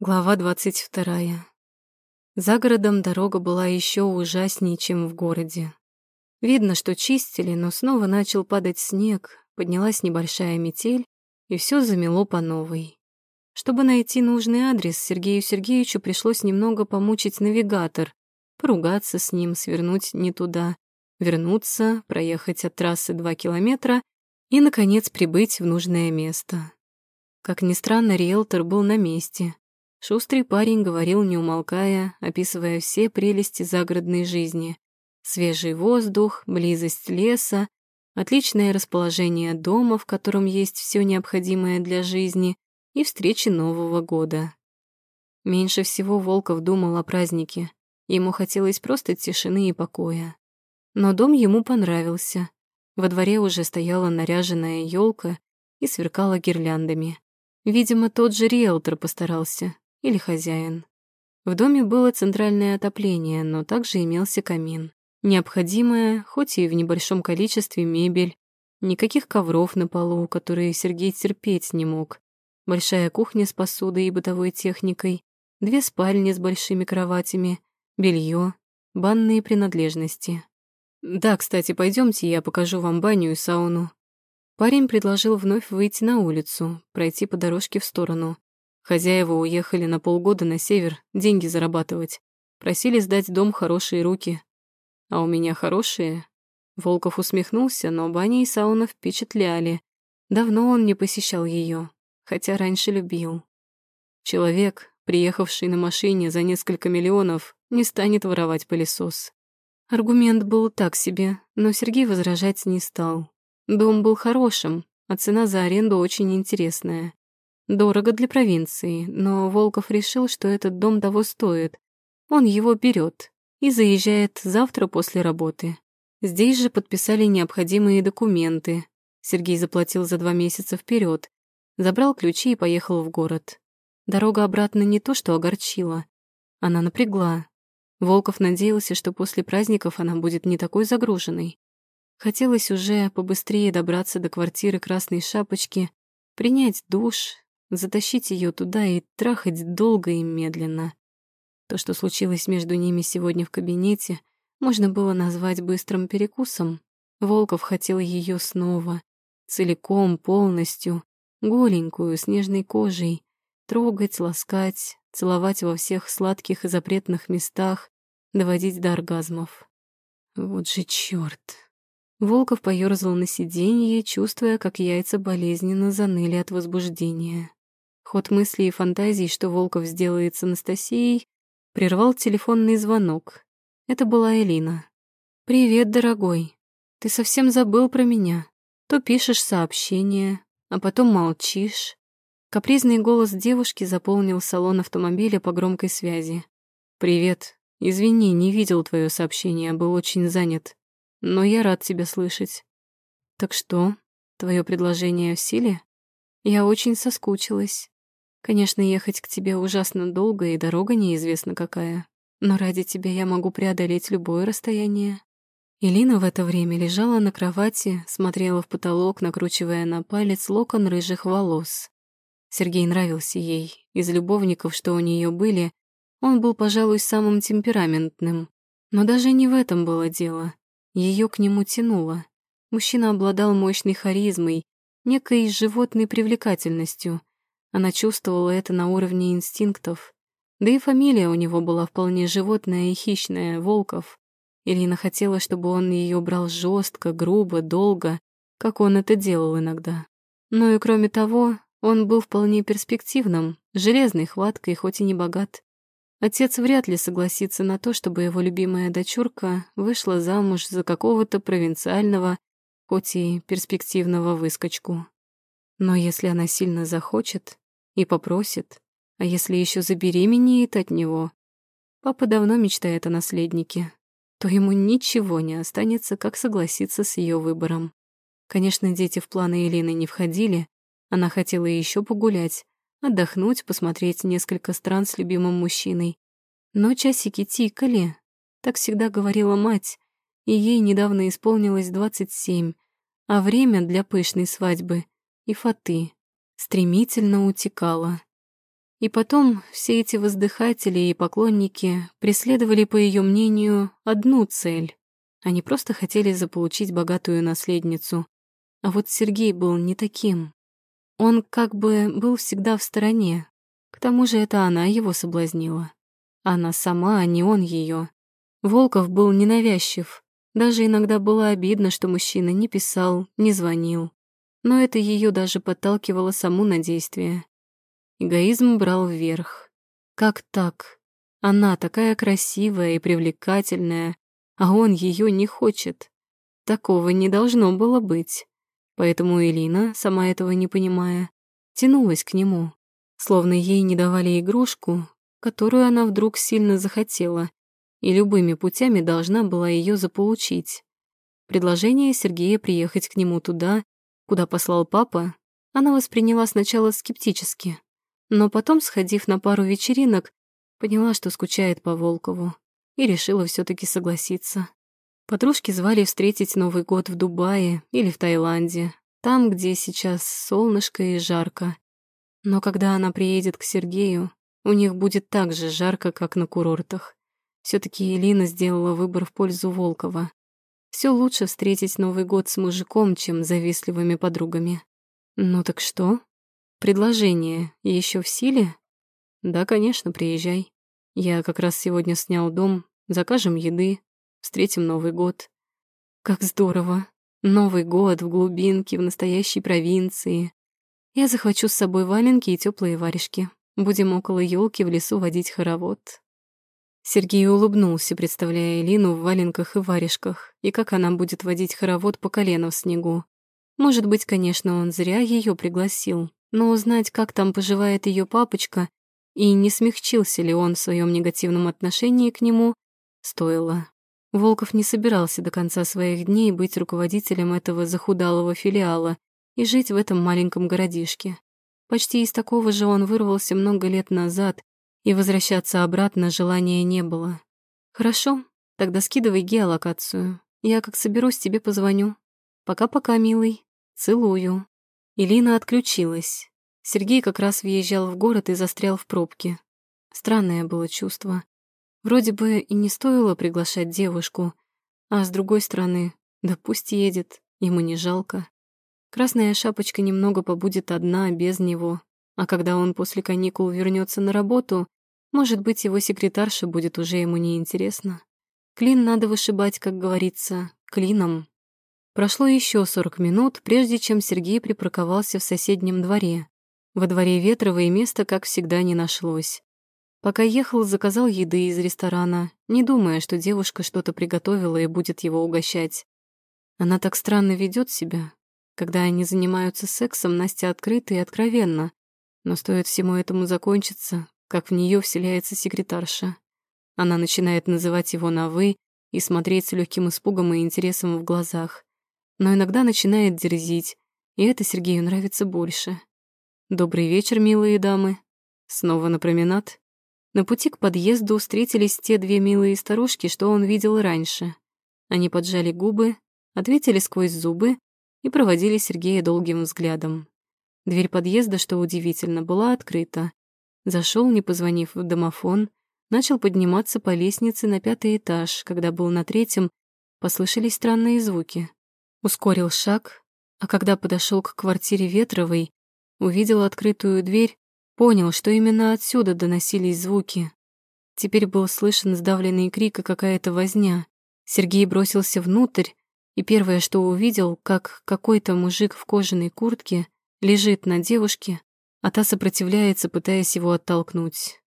Глава двадцать вторая. За городом дорога была еще ужаснее, чем в городе. Видно, что чистили, но снова начал падать снег, поднялась небольшая метель, и все замело по новой. Чтобы найти нужный адрес, Сергею Сергеевичу пришлось немного помучить навигатор, поругаться с ним, свернуть не туда, вернуться, проехать от трассы два километра и, наконец, прибыть в нужное место. Как ни странно, риэлтор был на месте — Шустрый парень говорил, не умолкая, описывая все прелести загородной жизни. Свежий воздух, близость леса, отличное расположение дома, в котором есть все необходимое для жизни, и встречи Нового года. Меньше всего Волков думал о празднике. Ему хотелось просто тишины и покоя. Но дом ему понравился. Во дворе уже стояла наряженная елка и сверкала гирляндами. Видимо, тот же риэлтор постарался, или хозяин. В доме было центральное отопление, но также имелся камин. Необходимая, хоть и в небольшом количестве, мебель. Никаких ковров на полу, которые Сергей терпеть не мог. Большая кухня с посудой и бытовой техникой. Две спальни с большими кроватями. Белье, банные принадлежности. «Да, кстати, пойдемте, я покажу вам баню и сауну». Парень предложил вновь выйти на улицу, пройти по дорожке в сторону. Хозяева уехали на полгода на север деньги зарабатывать. Просили сдать дом хорошие руки. А у меня хорошие. Волков усмехнулся, но баня и сауна впечатляли. Давно он не посещал ее, хотя раньше любил. Человек, приехавший на машине за несколько миллионов, не станет воровать пылесос. Аргумент был так себе, но Сергей возражать не стал. Дом был хорошим, а цена за аренду очень интересная. Дорого для провинции, но Волков решил, что этот дом того стоит. Он его берет и заезжает завтра после работы. Здесь же подписали необходимые документы. Сергей заплатил за два месяца вперед, забрал ключи и поехал в город. Дорога обратно не то что огорчила, она напрягла. Волков надеялся, что после праздников она будет не такой загруженной. Хотелось уже побыстрее добраться до квартиры Красной Шапочки, принять душ, затащить ее туда и трахать долго и медленно. То, что случилось между ними сегодня в кабинете, можно было назвать быстрым перекусом. Волков хотел ее снова, целиком, полностью, голенькую, с нежной кожей, трогать, ласкать, целовать во всех сладких и запретных местах, доводить до оргазмов. Вот же чёрт. Волков поёрзал на сиденье, чувствуя, как яйца болезненно заныли от возбуждения. Ход мыслей и фантазий, что Волков сделает с Анастасией, прервал телефонный звонок. Это была Элина. «Привет, дорогой. Ты совсем забыл про меня. То пишешь сообщение, а потом молчишь». Капризный голос девушки заполнил салон автомобиля по громкой связи. «Привет. Извини, не видел твое сообщение, был очень занят. Но я рад тебя слышать. Так что, твое предложение в силе? Я очень соскучилась. Конечно, ехать к тебе ужасно долго, и дорога неизвестна какая. Но ради тебя я могу преодолеть любое расстояние. Илина в это время лежала на кровати, смотрела в потолок, накручивая на палец локон рыжих волос. Сергей нравился ей. Из любовников, что у нее были, он был, пожалуй, самым темпераментным. Но даже не в этом было дело. Ее к нему тянуло. Мужчина обладал мощной харизмой, некой животной привлекательностью, она чувствовала это на уровне инстинктов. Да и фамилия у него была вполне животная и хищная — Волков. Ирина хотела, чтобы он ее брал жестко, грубо, долго, как он это делал иногда. Ну и кроме того, он был вполне перспективным, железной хваткой, хоть и не богат. Отец вряд ли согласится на то, чтобы его любимая дочурка вышла замуж за какого-то провинциального, хоть и перспективного выскочку. Но если она сильно захочет и попросит, а если еще забеременеет от него, папа давно мечтает о наследнике, то ему ничего не останется, как согласиться с ее выбором. Конечно, дети в планы Елены не входили, она хотела еще погулять, отдохнуть, посмотреть несколько стран с любимым мужчиной. Но часики тикали, так всегда говорила мать, и ей недавно исполнилось 27, а время для пышной свадьбы и фаты стремительно утекала. И потом все эти воздыхатели и поклонники преследовали, по ее мнению, одну цель. Они просто хотели заполучить богатую наследницу. А вот Сергей был не таким. Он как бы был всегда в стороне. К тому же это она его соблазнила. Она сама, а не он ее. Волков был ненавязчив. Даже иногда было обидно, что мужчина не писал, не звонил. Но это ее даже подталкивало саму на действие. Эгоизм брал вверх. Как так? Она такая красивая и привлекательная, а он ее не хочет. Такого не должно было быть. Поэтому Элина, сама этого не понимая, тянулась к нему, словно ей не давали игрушку, которую она вдруг сильно захотела, и любыми путями должна была ее заполучить. Предложение Сергея приехать к нему туда, куда послал папа, она восприняла сначала скептически, но потом, сходив на пару вечеринок, поняла, что скучает по Волкову, и решила все таки согласиться. Подружки звали встретить Новый год в Дубае или в Таиланде, там, где сейчас солнышко и жарко. Но когда она приедет к Сергею, у них будет так же жарко, как на курортах. все таки Элина сделала выбор в пользу Волкова. Все лучше встретить Новый год с мужиком, чем завистливыми подругами. Ну так что? Предложение еще в силе? Да, конечно, приезжай. Я как раз сегодня снял дом, закажем еды, встретим Новый год. Как здорово. Новый год в глубинке, в настоящей провинции. Я захвачу с собой валенки и теплые варежки. Будем около елки в лесу водить хоровод. Сергей улыбнулся, представляя Элину в валенках и варежках, и как она будет водить хоровод по колено в снегу. Может быть, конечно, он зря ее пригласил, но узнать, как там поживает ее папочка, и не смягчился ли он в своем негативном отношении к нему, стоило. Волков не собирался до конца своих дней быть руководителем этого захудалого филиала и жить в этом маленьком городишке. Почти из такого же он вырвался много лет назад, и возвращаться обратно желания не было. «Хорошо, тогда скидывай геолокацию. Я как соберусь, тебе позвоню. Пока-пока, милый. Целую». Илина отключилась. Сергей как раз въезжал в город и застрял в пробке. Странное было чувство. Вроде бы и не стоило приглашать девушку, а с другой стороны, да пусть едет, ему не жалко. Красная шапочка немного побудет одна, без него, а когда он после каникул вернется на работу, может быть, его секретарша будет уже ему неинтересна. Клин надо вышибать, как говорится, клином. Прошло еще 40 минут, прежде чем Сергей припарковался в соседнем дворе. Во дворе Ветрова места, как всегда, не нашлось. Пока ехал, заказал еды из ресторана, не думая, что девушка что-то приготовила и будет его угощать. Она так странно ведет себя. Когда они занимаются сексом, Настя открыта и откровенна. Но стоит всему этому закончиться, как в нее вселяется секретарша. Она начинает называть его на «вы» и смотреть с легким испугом и интересом в глазах но иногда начинает дерзить, и это Сергею нравится больше. «Добрый вечер, милые дамы. Снова на променад?» На пути к подъезду встретились те две милые старушки, что он видел раньше. Они поджали губы, ответили сквозь зубы и проводили Сергея долгим взглядом. Дверь подъезда, что удивительно, была открыта. Зашел, не позвонив в домофон, начал подниматься по лестнице на пятый этаж, когда был на третьем, послышались странные звуки. Ускорил шаг, а когда подошел к квартире Ветровой, увидел открытую дверь, понял, что именно отсюда доносились звуки. Теперь был слышен сдавленный крик и какая-то возня. Сергей бросился внутрь, и первое, что увидел, как какой-то мужик в кожаной куртке лежит на девушке, а та сопротивляется, пытаясь его оттолкнуть.